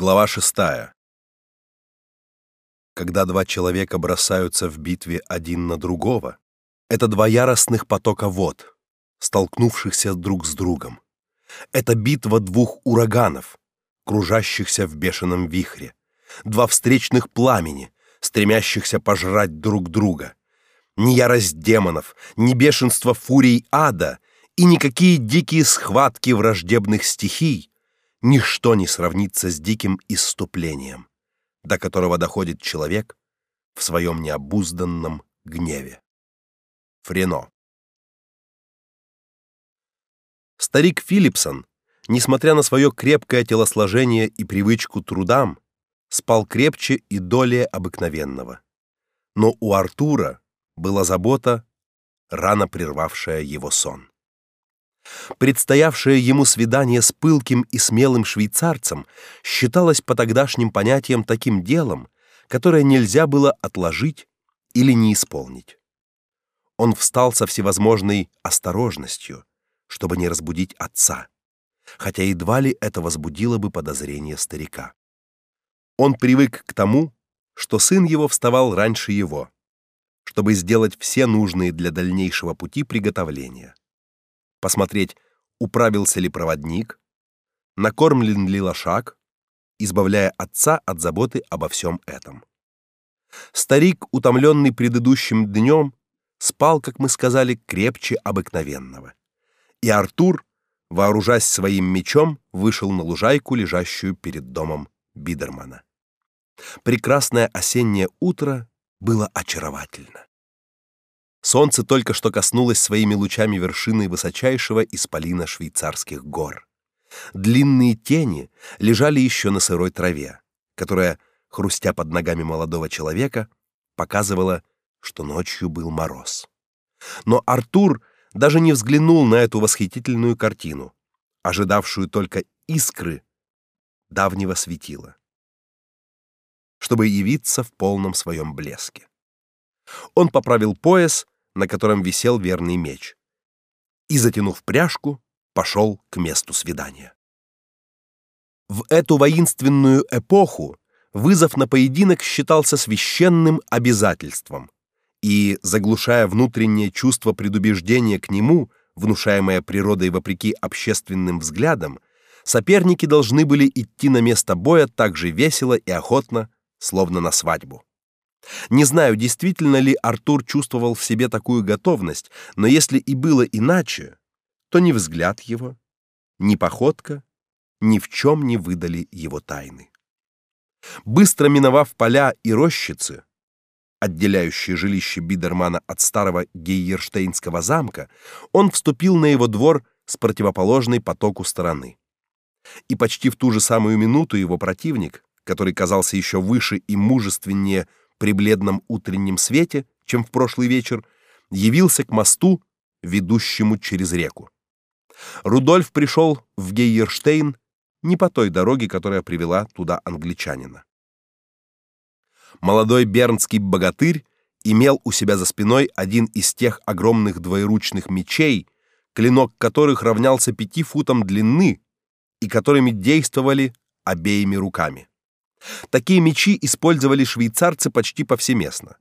Глава шестая. Когда два человека бросаются в битве один на другого, это два яростных потока вод, столкнувшихся друг с другом. Это битва двух ураганов, кружащихся в бешеном вихре, два встречных пламени, стремящихся пожрать друг друга. Ни ярость демонов, ни бешенство фурий ада и никакие дикие схватки враждебных стихий ничто не сравнится с диким исступлением, до которого доходит человек в своем необузданном гневе. Френо. Старик Филипсон, несмотря на свое крепкое телосложение и привычку трудам, спал крепче и долее обыкновенного. Но у Артура была забота, рано прервавшая его сон. Предстоявшее ему свидание с пылким и смелым швейцарцем считалось по тогдашним понятиям таким делом, которое нельзя было отложить или не исполнить. Он встал со всевозможной осторожностью, чтобы не разбудить отца, хотя едва ли это возбудило бы подозрение старика. Он привык к тому, что сын его вставал раньше его, чтобы сделать все нужные для дальнейшего пути приготовления посмотреть, управился ли проводник, накормлен ли лошак, избавляя отца от заботы обо всем этом. Старик, утомленный предыдущим днем, спал, как мы сказали, крепче обыкновенного. И Артур, вооружаясь своим мечом, вышел на лужайку, лежащую перед домом Бидермана. Прекрасное осеннее утро было очаровательно. Солнце только что коснулось своими лучами вершины высочайшего исполина швейцарских гор. Длинные тени лежали еще на сырой траве, которая, хрустя под ногами молодого человека, показывала, что ночью был мороз. Но Артур даже не взглянул на эту восхитительную картину, ожидавшую только искры давнего светила, чтобы явиться в полном своем блеске. Он поправил пояс на котором висел верный меч, и, затянув пряжку, пошел к месту свидания. В эту воинственную эпоху вызов на поединок считался священным обязательством, и, заглушая внутреннее чувство предубеждения к нему, внушаемое природой вопреки общественным взглядам, соперники должны были идти на место боя так же весело и охотно, словно на свадьбу. Не знаю, действительно ли Артур чувствовал в себе такую готовность, но если и было иначе, то ни взгляд его, ни походка ни в чем не выдали его тайны. Быстро миновав поля и рощицы, отделяющие жилище Бидермана от старого Гейерштейнского замка, он вступил на его двор с противоположной потоку стороны. И почти в ту же самую минуту его противник, который казался еще выше и мужественнее при бледном утреннем свете, чем в прошлый вечер, явился к мосту, ведущему через реку. Рудольф пришел в Гейерштейн не по той дороге, которая привела туда англичанина. Молодой бернский богатырь имел у себя за спиной один из тех огромных двоеручных мечей, клинок которых равнялся пяти футам длины и которыми действовали обеими руками. Такие мечи использовали швейцарцы почти повсеместно,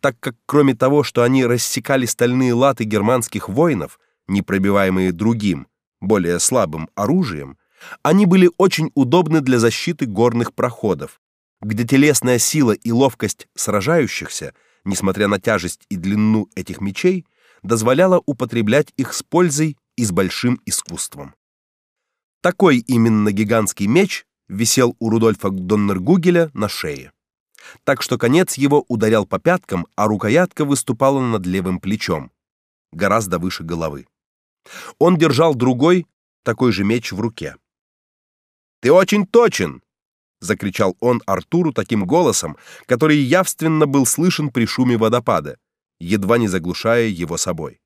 так как кроме того, что они рассекали стальные латы германских воинов, непробиваемые другим, более слабым оружием, они были очень удобны для защиты горных проходов, где телесная сила и ловкость сражающихся, несмотря на тяжесть и длину этих мечей, дозволяла употреблять их с пользой и с большим искусством. Такой именно гигантский меч висел у Рудольфа Доннергугеля на шее. Так что конец его ударял по пяткам, а рукоятка выступала над левым плечом, гораздо выше головы. Он держал другой, такой же меч в руке. «Ты очень точен!» — закричал он Артуру таким голосом, который явственно был слышен при шуме водопада, едва не заглушая его собой.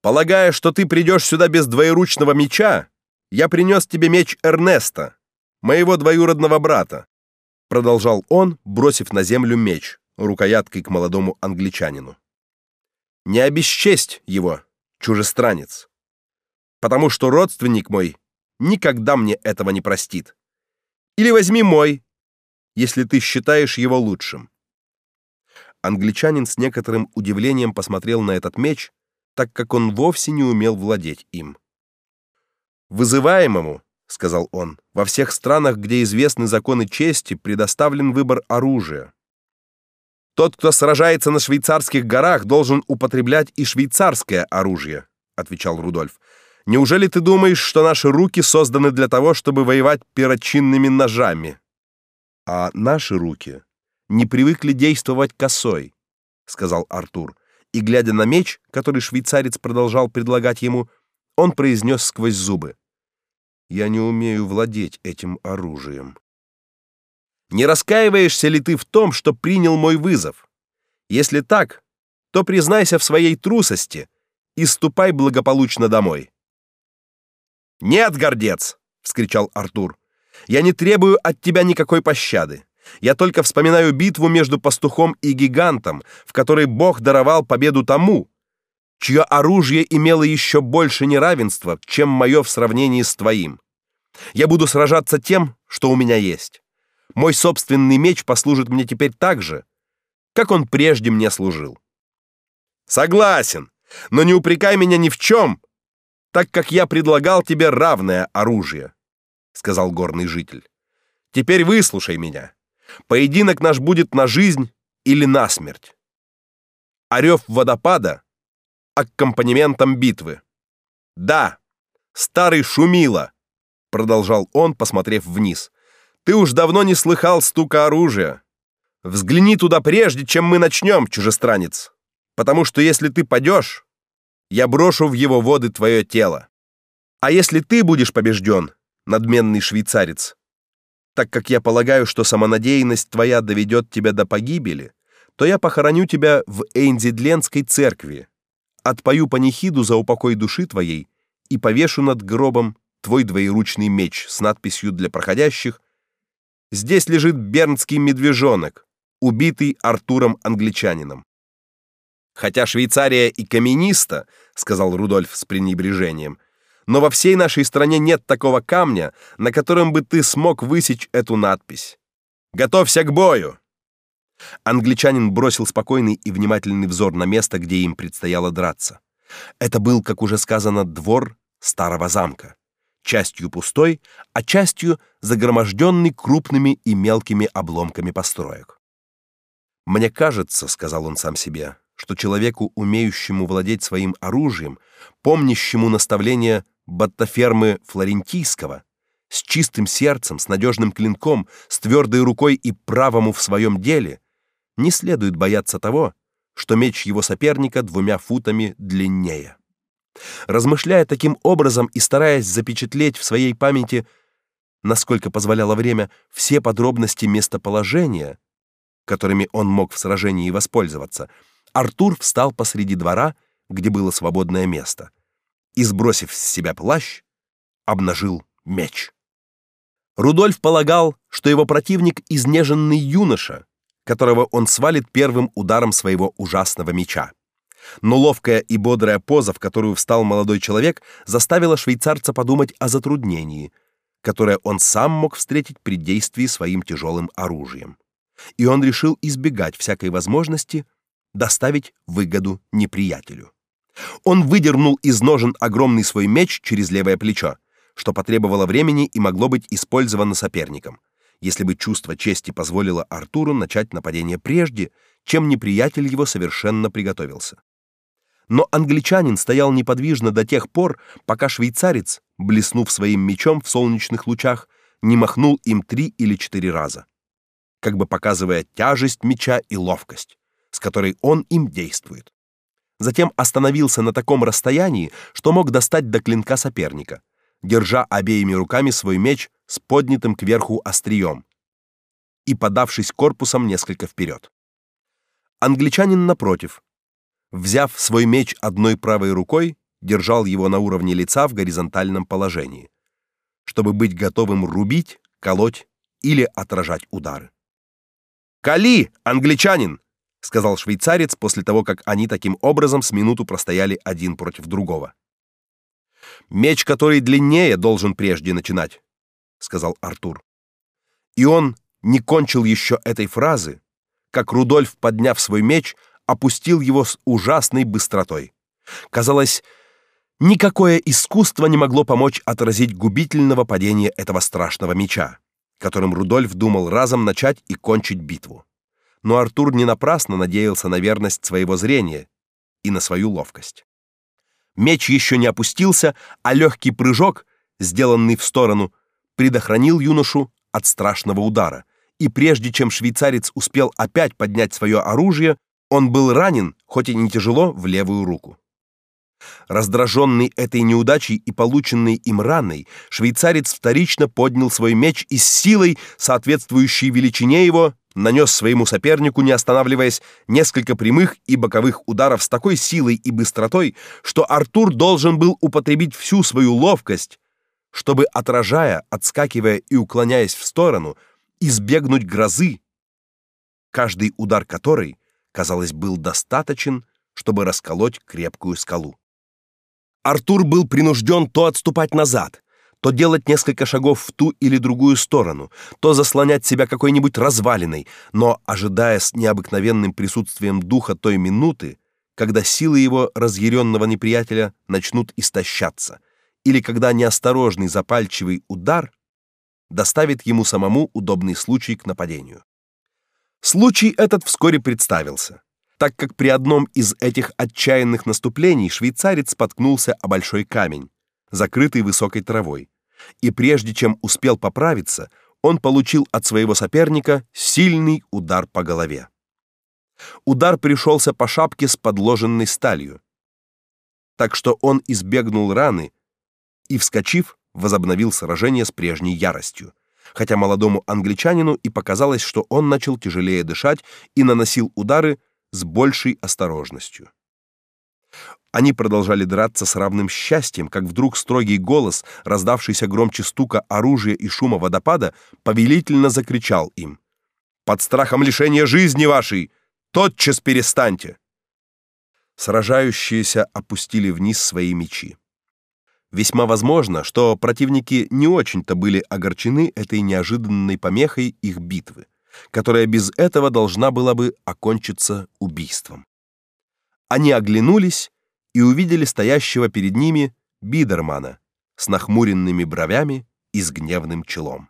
«Полагая, что ты придешь сюда без двоеручного меча, я принес тебе меч Эрнеста, моего двоюродного брата, продолжал он, бросив на землю меч рукояткой к молодому англичанину. Не обесчесть его, чужестранец, потому что родственник мой никогда мне этого не простит. Или возьми мой, если ты считаешь его лучшим. Англичанин с некоторым удивлением посмотрел на этот меч, так как он вовсе не умел владеть им. Вызываемому, сказал он, во всех странах, где известны законы чести, предоставлен выбор оружия. Тот, кто сражается на швейцарских горах, должен употреблять и швейцарское оружие, отвечал Рудольф. Неужели ты думаешь, что наши руки созданы для того, чтобы воевать перочинными ножами? А наши руки не привыкли действовать косой, сказал Артур. И глядя на меч, который швейцарец продолжал предлагать ему, он произнес сквозь зубы: "Я не умею владеть этим оружием". Не раскаиваешься ли ты в том, что принял мой вызов? Если так, то признайся в своей трусости и ступай благополучно домой. Нет, гордец, вскричал Артур. Я не требую от тебя никакой пощады. Я только вспоминаю битву между пастухом и гигантом, в которой Бог даровал победу тому, чье оружие имело еще больше неравенства, чем мое в сравнении с твоим. Я буду сражаться тем, что у меня есть. Мой собственный меч послужит мне теперь так же, как он прежде мне служил. Согласен, но не упрекай меня ни в чем, так как я предлагал тебе равное оружие, сказал горный житель. Теперь выслушай меня. Поединок наш будет на жизнь или на смерть. Орев водопада аккомпанементом битвы. Да, старый шумила, продолжал он, посмотрев вниз. Ты уж давно не слыхал стука оружия. Взгляни туда прежде, чем мы начнем, чужестранец, потому что если ты падешь, я брошу в его воды твое тело. А если ты будешь побежден, надменный швейцарец, так как я полагаю, что самонадеянность твоя доведет тебя до погибели, то я похороню тебя в Эйнзидленской церкви, отпою панихиду за упокой души твоей и повешу над гробом твой двоеручный меч с надписью для проходящих Здесь лежит бернский медвежонок, убитый Артуром англичанином. Хотя Швейцария и камениста, сказал Рудольф с пренебрежением, но во всей нашей стране нет такого камня, на котором бы ты смог высечь эту надпись. Готовься к бою. Англичанин бросил спокойный и внимательный взор на место, где им предстояло драться. Это был, как уже сказано, двор старого замка частью пустой, а частью загроможденный крупными и мелкими обломками построек. Мне кажется, сказал он сам себе, что человеку, умеющему владеть своим оружием, помнящему наставления Баттафермы Флорентийского, с чистым сердцем, с надежным клинком, с твердой рукой и правому в своем деле, не следует бояться того, что меч его соперника двумя футами длиннее. Размышляя таким образом и стараясь запечатлеть в своей памяти, насколько позволяло время, все подробности местоположения, которыми он мог в сражении воспользоваться, Артур встал посреди двора, где было свободное место, и сбросив с себя плащ, обнажил меч. Рудольф полагал, что его противник изнеженный юноша, которого он свалит первым ударом своего ужасного меча. Но ловкая и бодрая поза, в которую встал молодой человек, заставила швейцарца подумать о затруднении, которое он сам мог встретить при действии своим тяжелым оружием. И он решил избегать всякой возможности доставить выгоду неприятелю. Он выдернул из ножен огромный свой меч через левое плечо, что потребовало времени и могло быть использовано соперником, если бы чувство чести позволило Артуру начать нападение прежде, чем неприятель его совершенно приготовился. Но англичанин стоял неподвижно до тех пор, пока швейцарец, блеснув своим мечом в солнечных лучах, не махнул им три или четыре раза, как бы показывая тяжесть меча и ловкость, с которой он им действует. Затем остановился на таком расстоянии, что мог достать до клинка соперника, держа обеими руками свой меч с поднятым кверху острием и подавшись корпусом несколько вперед. Англичанин напротив взяв свой меч одной правой рукой, держал его на уровне лица в горизонтальном положении, чтобы быть готовым рубить, колоть или отражать удары. "Кали, англичанин", сказал швейцарец после того, как они таким образом с минуту простояли один против другого. "Меч, который длиннее, должен прежде начинать", сказал Артур. И он не кончил еще этой фразы, как Рудольф, подняв свой меч, опустил его с ужасной быстротой. Казалось, никакое искусство не могло помочь отразить губительного падения этого страшного меча, которым Рудольф думал разом начать и кончить битву. Но Артур не напрасно надеялся на верность своего зрения и на свою ловкость. Меч еще не опустился, а легкий прыжок, сделанный в сторону, предохранил юношу от страшного удара, и прежде чем швейцарец успел опять поднять свое оружие, он был ранен, хоть и не тяжело, в левую руку. Раздраженный этой неудачей и полученной им раной, швейцарец вторично поднял свой меч и с силой, соответствующей величине его, нанес своему сопернику, не останавливаясь, несколько прямых и боковых ударов с такой силой и быстротой, что Артур должен был употребить всю свою ловкость, чтобы отражая, отскакивая и уклоняясь в сторону, избегнуть грозы, каждый удар которой, казалось, был достаточен, чтобы расколоть крепкую скалу. Артур был принужден то отступать назад, то делать несколько шагов в ту или другую сторону, то заслонять себя какой-нибудь развалиной, но ожидая с необыкновенным присутствием духа той минуты, когда силы его разъяренного неприятеля начнут истощаться, или когда неосторожный запальчивый удар доставит ему самому удобный случай к нападению. Случай этот вскоре представился так как при одном из этих отчаянных наступлений швейцарец споткнулся о большой камень, закрытый высокой травой, и прежде чем успел поправиться, он получил от своего соперника сильный удар по голове. Удар пришелся по шапке с подложенной сталью, так что он избегнул раны и, вскочив, возобновил сражение с прежней яростью, хотя молодому англичанину и показалось, что он начал тяжелее дышать и наносил удары с большей осторожностью. Они продолжали драться с равным счастьем, как вдруг строгий голос, раздавшийся громче стука оружия и шума водопада, повелительно закричал им: "Под страхом лишения жизни вашей, тотчас перестаньте!" Сражающиеся опустили вниз свои мечи. Весьма возможно, что противники не очень-то были огорчены этой неожиданной помехой их битвы которая без этого должна была бы окончиться убийством. Они оглянулись и увидели стоящего перед ними Бидермана с нахмуренными бровями и с гневным челом.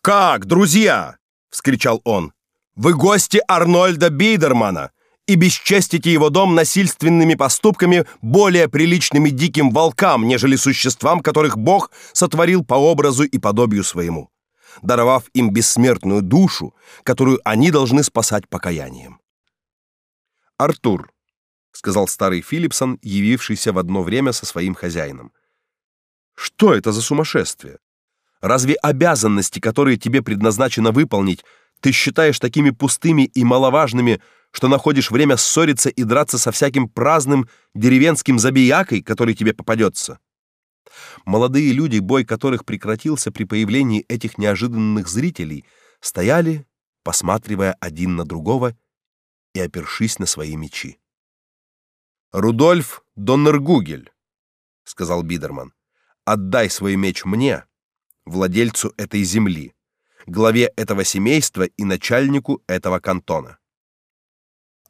«Как, друзья!» — вскричал он. «Вы гости Арнольда Бидермана и бесчестите его дом насильственными поступками, более приличными диким волкам, нежели существам, которых Бог сотворил по образу и подобию своему даровав им бессмертную душу, которую они должны спасать покаянием. Артур, сказал старый Филипсон, явившийся в одно время со своим хозяином. Что это за сумасшествие? Разве обязанности, которые тебе предназначено выполнить, ты считаешь такими пустыми и маловажными, что находишь время ссориться и драться со всяким праздным деревенским забиякой, который тебе попадется? Молодые люди, бой которых прекратился при появлении этих неожиданных зрителей, стояли, посматривая один на другого и опершись на свои мечи. Рудольф Доннергугель, сказал Бидерман. Отдай свой меч мне, владельцу этой земли, главе этого семейства и начальнику этого кантона.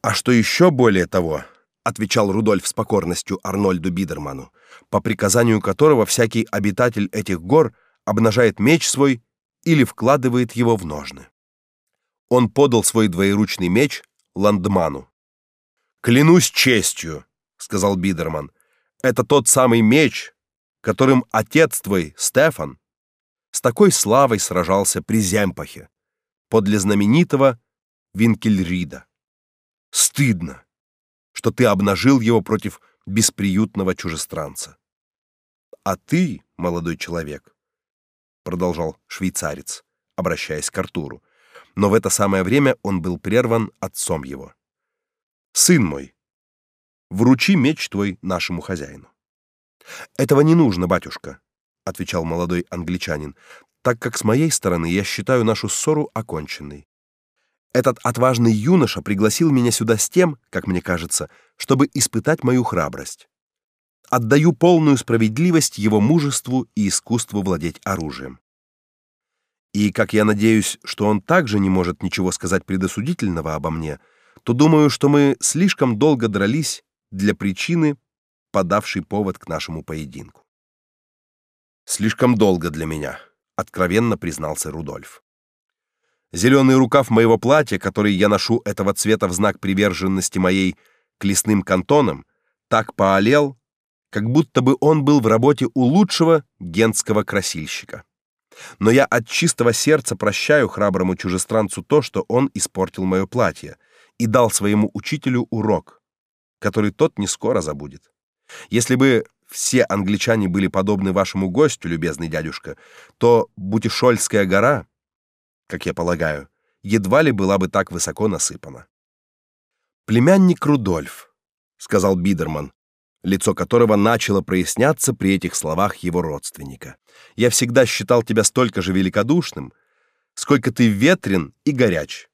А что еще более того, отвечал Рудольф с покорностью Арнольду Бидерману, по приказанию которого всякий обитатель этих гор обнажает меч свой или вкладывает его в ножны. Он подал свой двоеручный меч ландману. Клянусь честью, сказал Бидерман. Это тот самый меч, которым отец твой, Стефан, с такой славой сражался при Земпахе, подле знаменитого Винкельрида. Стыдно что ты обнажил его против бесприютного чужестранца. А ты, молодой человек, продолжал швейцарец, обращаясь к Артуру, но в это самое время он был прерван отцом его. Сын мой, вручи меч твой нашему хозяину. Этого не нужно, батюшка, отвечал молодой англичанин, так как с моей стороны я считаю нашу ссору оконченной. Этот отважный юноша пригласил меня сюда с тем, как мне кажется, чтобы испытать мою храбрость. Отдаю полную справедливость его мужеству и искусству владеть оружием. И как я надеюсь, что он также не может ничего сказать предосудительного обо мне, то думаю, что мы слишком долго дрались для причины, подавшей повод к нашему поединку. Слишком долго для меня, откровенно признался Рудольф. Зеленый рукав моего платья, который я ношу этого цвета в знак приверженности моей к лесным кантонам, так поолел, как будто бы он был в работе у лучшего генского красильщика. Но я от чистого сердца прощаю храброму чужестранцу то, что он испортил мое платье и дал своему учителю урок, который тот не скоро забудет. Если бы все англичане были подобны вашему гостю, любезный дядюшка, то Бутишольская гора как я полагаю, едва ли была бы так высоко насыпана. Племянник Рудольф, сказал Бидерман, лицо которого начало проясняться при этих словах его родственника. Я всегда считал тебя столько же великодушным, сколько ты ветрен и горяч.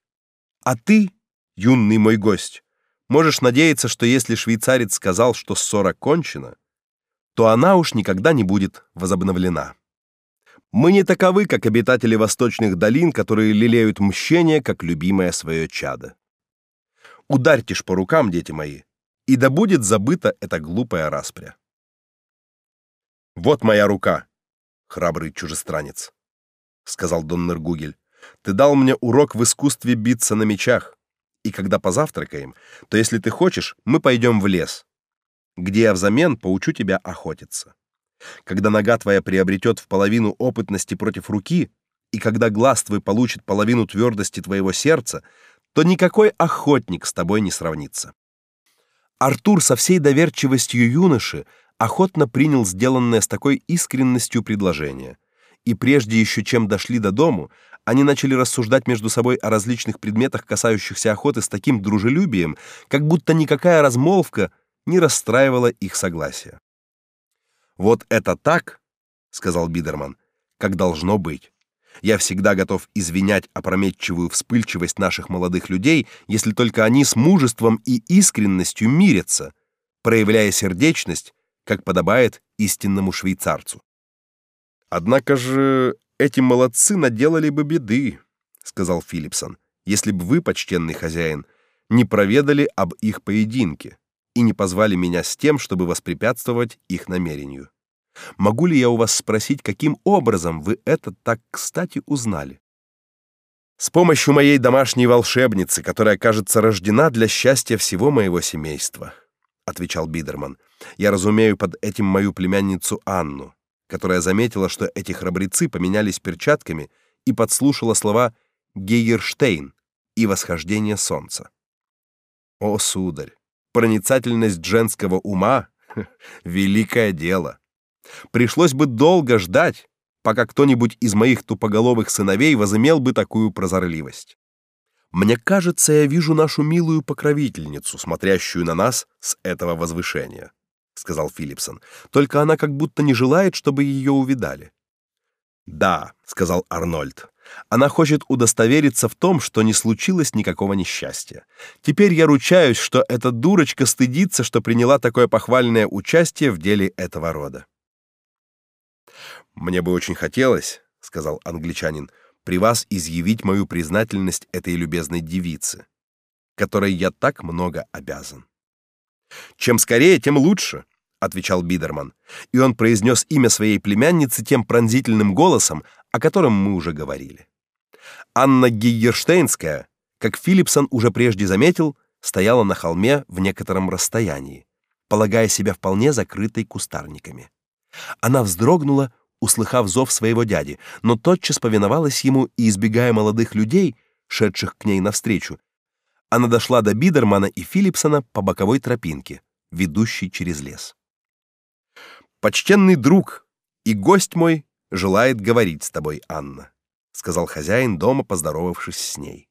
А ты, юный мой гость, можешь надеяться, что если швейцарец сказал, что ссора кончена, то она уж никогда не будет возобновлена. Мы не таковы, как обитатели восточных долин, которые лелеют мщение как любимое свое чадо. Ударьте ж по рукам, дети мои, и да будет забыта эта глупая распря. Вот моя рука, храбрый чужестранец, сказал Доннер Гугель. Ты дал мне урок в искусстве биться на мечах, и когда позавтракаем, то если ты хочешь, мы пойдем в лес, где я взамен поучу тебя охотиться. Когда нога твоя приобретет в половину опытности против руки, и когда глаз твой получит половину твердости твоего сердца, то никакой охотник с тобой не сравнится. Артур со всей доверчивостью юноши охотно принял сделанное с такой искренностью предложение. И прежде еще чем дошли до дому, они начали рассуждать между собой о различных предметах, касающихся охоты с таким дружелюбием, как будто никакая размолвка не расстраивала их согласия. Вот это так, сказал Бидерман, как должно быть. Я всегда готов извинять опрометчивую вспыльчивость наших молодых людей, если только они с мужеством и искренностью мирятся, проявляя сердечность, как подобает истинному швейцарцу. Однако же эти молодцы наделали бы беды, сказал Филипсон, если бы вы, почтенный хозяин, не проведали об их поединке и не позвали меня с тем, чтобы воспрепятствовать их намерению. Могу ли я у вас спросить, каким образом вы это так кстати узнали? С помощью моей домашней волшебницы, которая, кажется, рождена для счастья всего моего семейства, отвечал Бидерман. Я разумею под этим мою племянницу Анну, которая заметила, что эти храбрецы поменялись перчатками и подслушала слова Гейерштейн и восхождение солнца. О, сударь, проницательность женского ума великое дело. Пришлось бы долго ждать, пока кто-нибудь из моих тупоголовых сыновей возымел бы такую прозорливость. Мне кажется, я вижу нашу милую покровительницу, смотрящую на нас с этого возвышения, сказал Филипсон. Только она как будто не желает, чтобы ее увидали. Да, сказал Арнольд. Она хочет удостовериться в том, что не случилось никакого несчастья. Теперь я ручаюсь, что эта дурочка стыдится, что приняла такое похвальное участие в деле этого рода. Мне бы очень хотелось, сказал англичанин, при вас изъявить мою признательность этой любезной девице, которой я так много обязан. Чем скорее, тем лучше, отвечал Бидерман, и он произнес имя своей племянницы тем пронзительным голосом, о котором мы уже говорили. Анна Гейерштейнская, как Филипсон уже прежде заметил, стояла на холме в некотором расстоянии, полагая себя вполне закрытой кустарниками. Она вздрогнула, услыхав зов своего дяди, но тотчас повиновалась ему и, избегая молодых людей, шедших к ней навстречу, она дошла до Бидермана и Филипсона по боковой тропинке, ведущей через лес. «Почтенный друг и гость мой желает говорить с тобой, Анна», сказал хозяин дома, поздоровавшись с ней.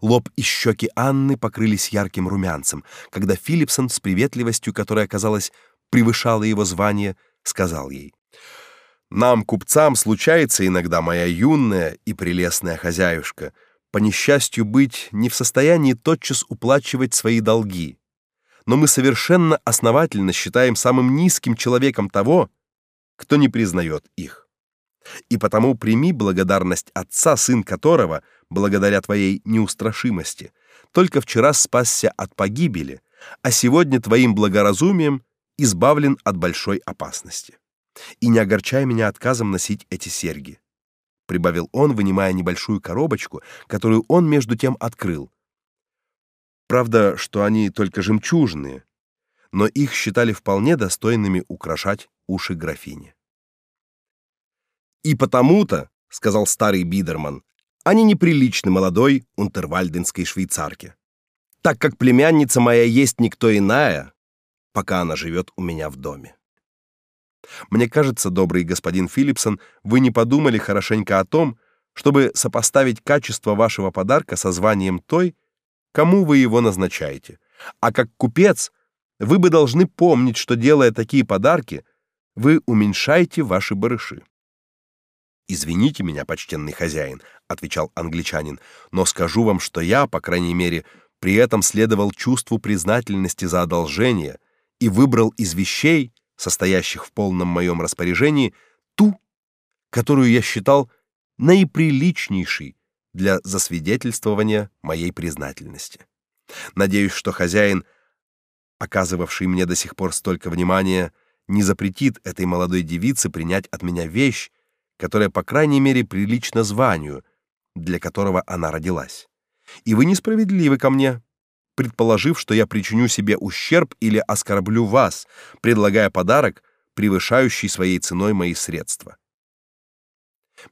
Лоб и щеки Анны покрылись ярким румянцем, когда Филипсон с приветливостью, которая, казалось, превышала его звание, сказал ей: нам, купцам, случается иногда, моя юная и прелестная хозяюшка, по несчастью быть не в состоянии тотчас уплачивать свои долги. Но мы совершенно основательно считаем самым низким человеком того, кто не признает их. И потому прими благодарность отца, сын которого, благодаря твоей неустрашимости, только вчера спасся от погибели, а сегодня твоим благоразумием избавлен от большой опасности. И не огорчай меня отказом носить эти серьги, прибавил он, вынимая небольшую коробочку, которую он между тем открыл. Правда, что они только жемчужные, но их считали вполне достойными украшать уши графини. И потому-то, сказал старый Бидерман, они неприличны молодой унтервальденской швейцарке, так как племянница моя есть никто иная, пока она живет у меня в доме. Мне кажется, добрый господин Филипсон, вы не подумали хорошенько о том, чтобы сопоставить качество вашего подарка со званием той, кому вы его назначаете. А как купец, вы бы должны помнить, что делая такие подарки, вы уменьшаете ваши барыши. Извините меня, почтенный хозяин, отвечал англичанин, но скажу вам, что я, по крайней мере, при этом следовал чувству признательности за одолжение и выбрал из вещей, состоящих в полном моем распоряжении, ту, которую я считал наиприличнейшей для засвидетельствования моей признательности. Надеюсь, что хозяин, оказывавший мне до сих пор столько внимания, не запретит этой молодой девице принять от меня вещь, которая, по крайней мере, прилична званию, для которого она родилась. И вы несправедливы ко мне, предположив, что я причиню себе ущерб или оскорблю вас, предлагая подарок, превышающий своей ценой мои средства.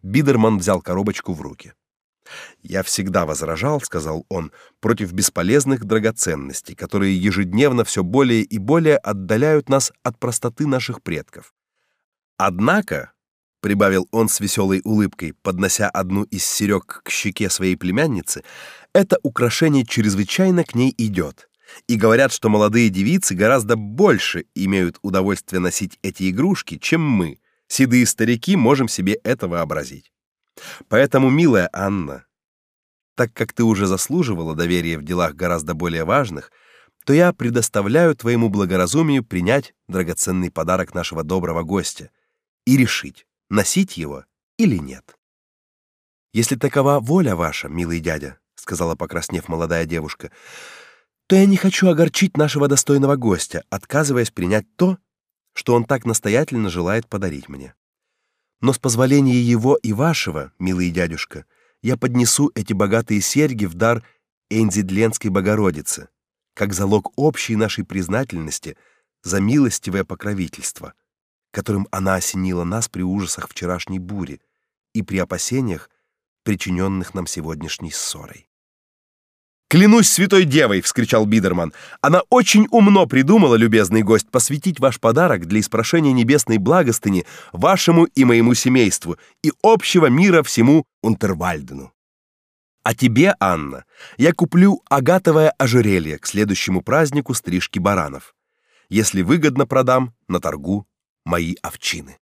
Бидерман взял коробочку в руки. Я всегда возражал, сказал он, против бесполезных драгоценностей, которые ежедневно все более и более отдаляют нас от простоты наших предков. Однако, прибавил он с веселой улыбкой, поднося одну из серёг к щеке своей племянницы, это украшение чрезвычайно к ней идет. И говорят, что молодые девицы гораздо больше имеют удовольствие носить эти игрушки, чем мы, седые старики, можем себе это вообразить. Поэтому, милая Анна, так как ты уже заслуживала доверия в делах гораздо более важных, то я предоставляю твоему благоразумию принять драгоценный подарок нашего доброго гостя и решить, носить его или нет. Если такова воля ваша, милый дядя, сказала покраснев молодая девушка, то я не хочу огорчить нашего достойного гостя, отказываясь принять то, что он так настоятельно желает подарить мне. Но с позволения его и вашего, милый дядюшка, я поднесу эти богатые серьги в дар Энзидленской Богородице, как залог общей нашей признательности за милостивое покровительство, которым она осенила нас при ужасах вчерашней бури и при опасениях, причиненных нам сегодняшней ссорой. Клянусь святой девой, вскричал Бидерман. Она очень умно придумала, любезный гость, посвятить ваш подарок для испрошения небесной благостыни вашему и моему семейству и общего мира всему Унтервальдену. А тебе, Анна, я куплю агатовое ожерелье к следующему празднику стрижки баранов. Если выгодно продам на торгу мои овчины.